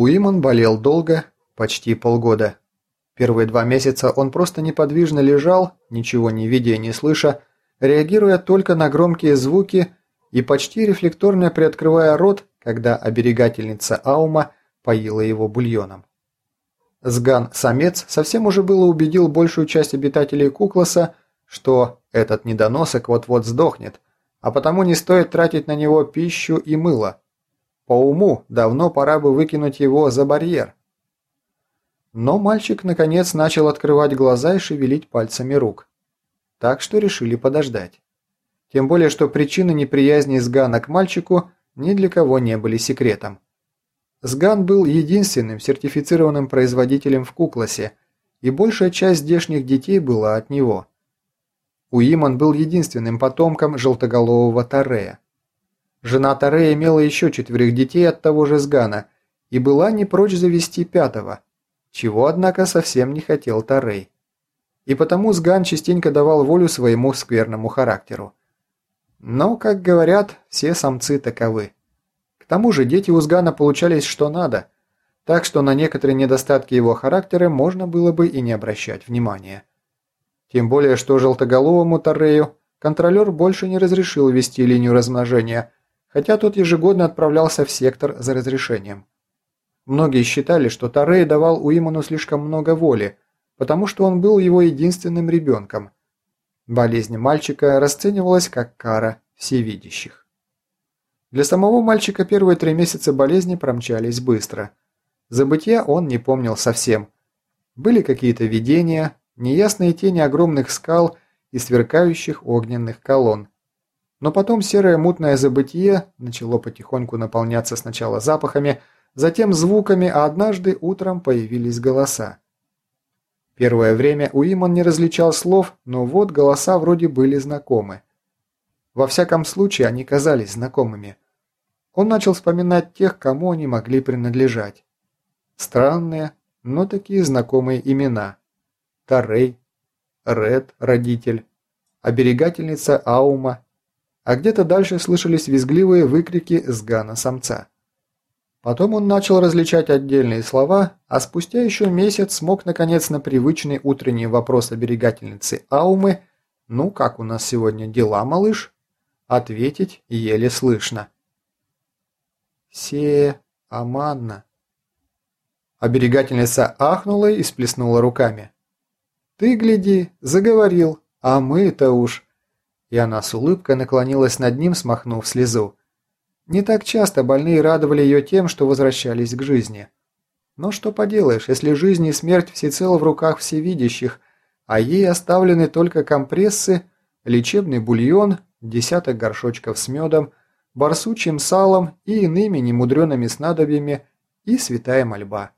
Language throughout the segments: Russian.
Уимон болел долго, почти полгода. Первые два месяца он просто неподвижно лежал, ничего не видя и не слыша, реагируя только на громкие звуки и почти рефлекторно приоткрывая рот, когда оберегательница Аума поила его бульоном. Сган-самец совсем уже было убедил большую часть обитателей Кукласа, что этот недоносок вот-вот сдохнет, а потому не стоит тратить на него пищу и мыло. По уму давно пора бы выкинуть его за барьер. Но мальчик наконец начал открывать глаза и шевелить пальцами рук. Так что решили подождать. Тем более, что причины неприязни Сгана к мальчику ни для кого не были секретом. Сган был единственным сертифицированным производителем в Кукласе, и большая часть здешних детей была от него. Уиман был единственным потомком желтоголового Тарея. Жена Тарея имела еще четверых детей от того же Сгана и была не прочь завести пятого, чего, однако, совсем не хотел Тарей. И потому Сган частенько давал волю своему скверному характеру. Но, как говорят, все самцы таковы тому же дети у Сгана получались что надо, так что на некоторые недостатки его характера можно было бы и не обращать внимания. Тем более, что желтоголовому Таррею контролер больше не разрешил вести линию размножения, хотя тот ежегодно отправлялся в сектор за разрешением. Многие считали, что Таррей давал Уиману слишком много воли, потому что он был его единственным ребенком. Болезнь мальчика расценивалась как кара всевидящих. Для самого мальчика первые три месяца болезни промчались быстро. Забытья он не помнил совсем. Были какие-то видения, неясные тени огромных скал и сверкающих огненных колонн. Но потом серое мутное забытие начало потихоньку наполняться сначала запахами, затем звуками, а однажды утром появились голоса. Первое время Уимон не различал слов, но вот голоса вроде были знакомы. Во всяком случае, они казались знакомыми. Он начал вспоминать тех, кому они могли принадлежать. Странные, но такие знакомые имена. Тарей, Ред, родитель, оберегательница Аума, а где-то дальше слышались визгливые выкрики сгана-самца. Потом он начал различать отдельные слова, а спустя еще месяц смог наконец на привычный утренний вопрос оберегательницы Аумы «Ну, как у нас сегодня дела, малыш?» ответить еле слышно. «Се... Аманна...» Оберегательница ахнула и сплеснула руками. «Ты, гляди, заговорил, а мы-то уж...» И она с улыбкой наклонилась над ним, смахнув слезу. Не так часто больные радовали ее тем, что возвращались к жизни. Но что поделаешь, если жизнь и смерть всецело в руках всевидящих, а ей оставлены только компрессы, лечебный бульон десяток горшочков с медом, барсучьим салом и иными немудреными снадобьями и святая мольба.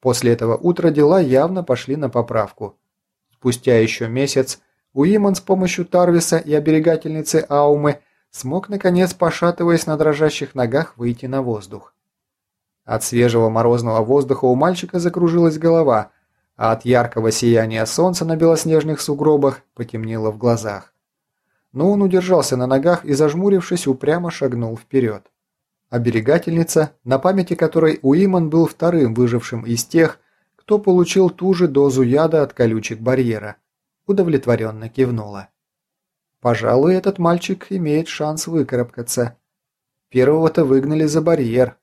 После этого утра дела явно пошли на поправку. Спустя еще месяц Уиман с помощью Тарвиса и оберегательницы Аумы смог наконец, пошатываясь на дрожащих ногах, выйти на воздух. От свежего морозного воздуха у мальчика закружилась голова, а от яркого сияния солнца на белоснежных сугробах потемнело в глазах но он удержался на ногах и, зажмурившись, упрямо шагнул вперед. Оберегательница, на памяти которой Уиман был вторым выжившим из тех, кто получил ту же дозу яда от колючек барьера, удовлетворенно кивнула. Пожалуй, этот мальчик имеет шанс выкарабкаться. Первого-то выгнали за барьер.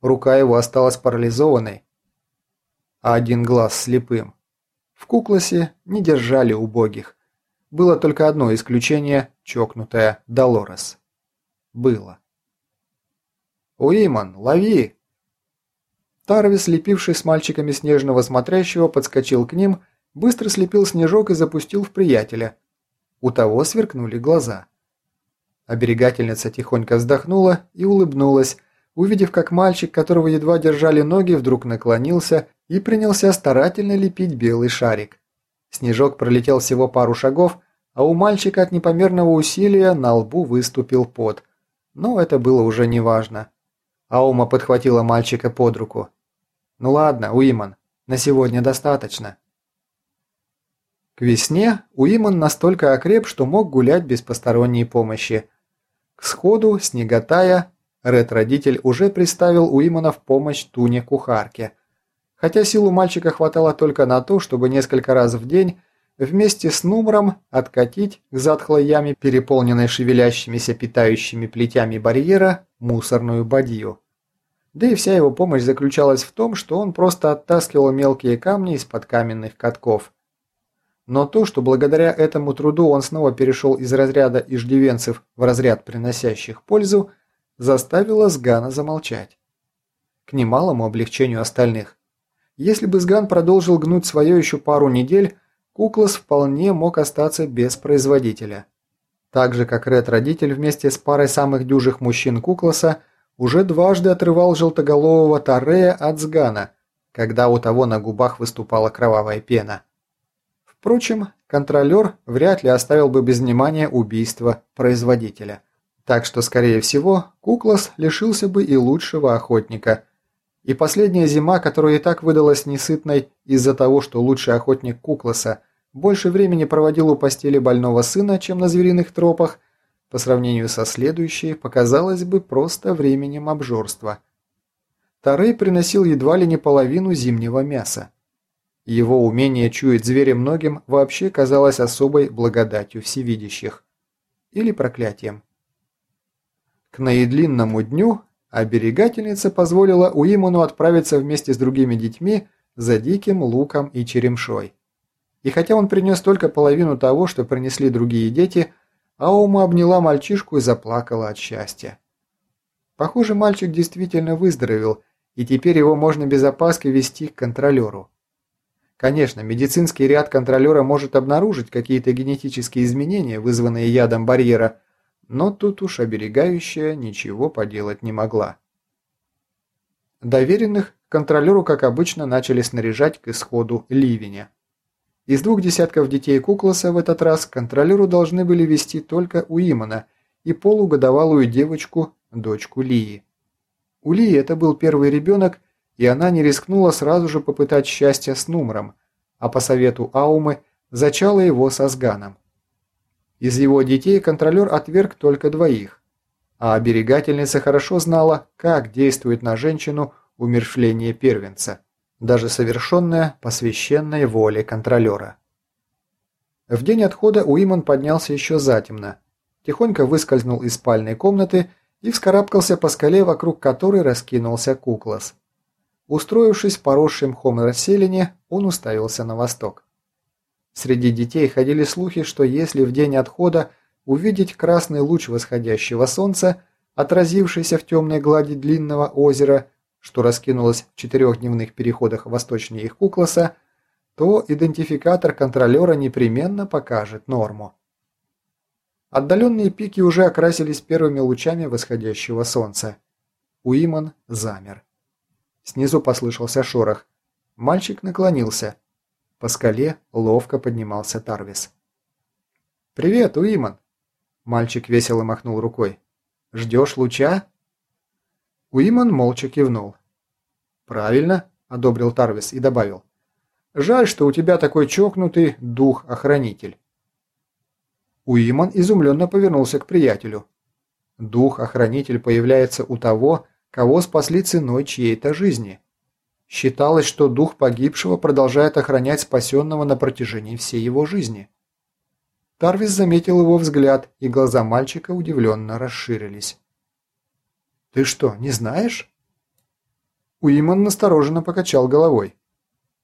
Рука его осталась парализованной, а один глаз слепым. В Кукласе не держали убогих. Было только одно исключение – чокнутая Долорес. Было. «Уиман, лови!» Тарвис, слепивший с мальчиками снежного смотрящего, подскочил к ним, быстро слепил снежок и запустил в приятеля. У того сверкнули глаза. Оберегательница тихонько вздохнула и улыбнулась, увидев, как мальчик, которого едва держали ноги, вдруг наклонился и принялся старательно лепить белый шарик. Снежок пролетел всего пару шагов, а у мальчика от непомерного усилия на лбу выступил пот. Но это было уже неважно. Аума подхватила мальчика под руку. «Ну ладно, Уиман, на сегодня достаточно». К весне Уиман настолько окреп, что мог гулять без посторонней помощи. К сходу, снеготая, Ред-родитель уже приставил Уимана в помощь Туне-кухарке. Хотя силу мальчика хватало только на то, чтобы несколько раз в день вместе с Нумром откатить к затхлой яме, переполненной шевелящимися питающими плетями барьера, мусорную бадью. Да и вся его помощь заключалась в том, что он просто оттаскивал мелкие камни из-под каменных катков. Но то, что благодаря этому труду он снова перешел из разряда иждивенцев в разряд приносящих пользу, заставило Сгана замолчать. К немалому облегчению остальных. Если бы Сган продолжил гнуть свое еще пару недель, Куклас вполне мог остаться без производителя. Так же, как Ред-родитель вместе с парой самых дюжих мужчин Кукласа уже дважды отрывал желтоголового Тарея от Сгана, когда у того на губах выступала кровавая пена. Впрочем, контролер вряд ли оставил бы без внимания убийство производителя. Так что, скорее всего, Куклас лишился бы и лучшего охотника. И последняя зима, которая и так выдалась несытной из-за того, что лучший охотник Кукласа больше времени проводил у постели больного сына, чем на звериных тропах, по сравнению со следующей, показалось бы просто временем обжорства. Тарей приносил едва ли не половину зимнего мяса. Его умение чуять зверя многим вообще казалось особой благодатью всевидящих. Или проклятием. К наидлинному дню оберегательница позволила Уимону отправиться вместе с другими детьми за диким луком и черемшой. И хотя он принес только половину того, что принесли другие дети, Аума обняла мальчишку и заплакала от счастья. Похоже, мальчик действительно выздоровел, и теперь его можно без опаски вести к контролеру. Конечно, медицинский ряд контролера может обнаружить какие-то генетические изменения, вызванные ядом барьера, но тут уж оберегающая ничего поделать не могла. Доверенных контролеру, как обычно, начали снаряжать к исходу ливеня. Из двух десятков детей Кукласа в этот раз контролеру должны были вести только Уимана и полугодовалую девочку, дочку Лии. У Лии это был первый ребенок, и она не рискнула сразу же попытать счастья с Нумром, а по совету Аумы зачала его со Сганом. Из его детей контролер отверг только двоих, а оберегательница хорошо знала, как действует на женщину умершление первенца, даже совершенное по священной воле контролера. В день отхода Уиман поднялся еще затемно, тихонько выскользнул из спальной комнаты и вскарабкался по скале, вокруг которой раскинулся куклас. Устроившись в поросшем мхом расселине, он уставился на восток. Среди детей ходили слухи, что если в день отхода увидеть красный луч восходящего солнца, отразившийся в темной глади длинного озера, что раскинулось в четырехдневных переходах восточнее их Кукласа, то идентификатор контролера непременно покажет норму. Отдаленные пики уже окрасились первыми лучами восходящего солнца. Уиман замер. Снизу послышался шорох. Мальчик наклонился. По скале ловко поднимался Тарвис. «Привет, Уиман!» Мальчик весело махнул рукой. «Ждешь луча?» Уиман молча кивнул. «Правильно», — одобрил Тарвис и добавил. «Жаль, что у тебя такой чокнутый дух-охранитель». Уиман изумленно повернулся к приятелю. Дух-охранитель появляется у того, кого спасли ценой чьей-то жизни. Считалось, что дух погибшего продолжает охранять спасенного на протяжении всей его жизни. Тарвис заметил его взгляд, и глаза мальчика удивленно расширились. «Ты что, не знаешь?» Уиман настороженно покачал головой.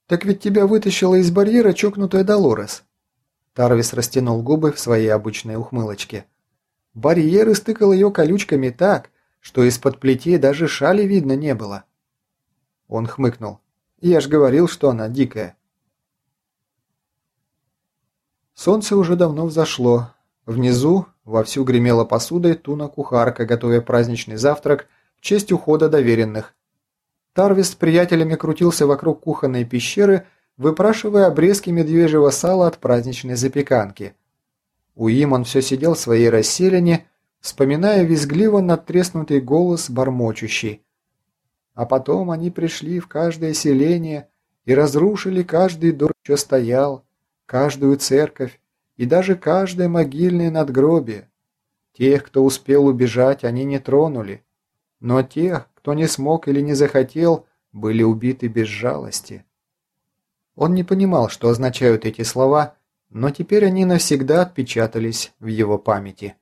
«Так ведь тебя вытащила из барьера чокнутая Долорес». Тарвис растянул губы в своей обычной ухмылочке. Барьер истыкал ее колючками так, что из-под плетей даже шали видно не было. Он хмыкнул. «Я ж говорил, что она дикая». Солнце уже давно взошло. Внизу вовсю гремела посудой туна-кухарка, готовя праздничный завтрак в честь ухода доверенных. Тарвис с приятелями крутился вокруг кухонной пещеры, выпрашивая обрезки медвежьего сала от праздничной запеканки. Уимон все сидел в своей расселине, вспоминая визгливо надтреснутый голос бормочущий. А потом они пришли в каждое селение и разрушили каждый дом, что стоял, каждую церковь и даже каждое могильное надгробие. Тех, кто успел убежать, они не тронули. но те, кто не смог или не захотел, были убиты без жалости. Он не понимал, что означают эти слова, но теперь они навсегда отпечатались в его памяти.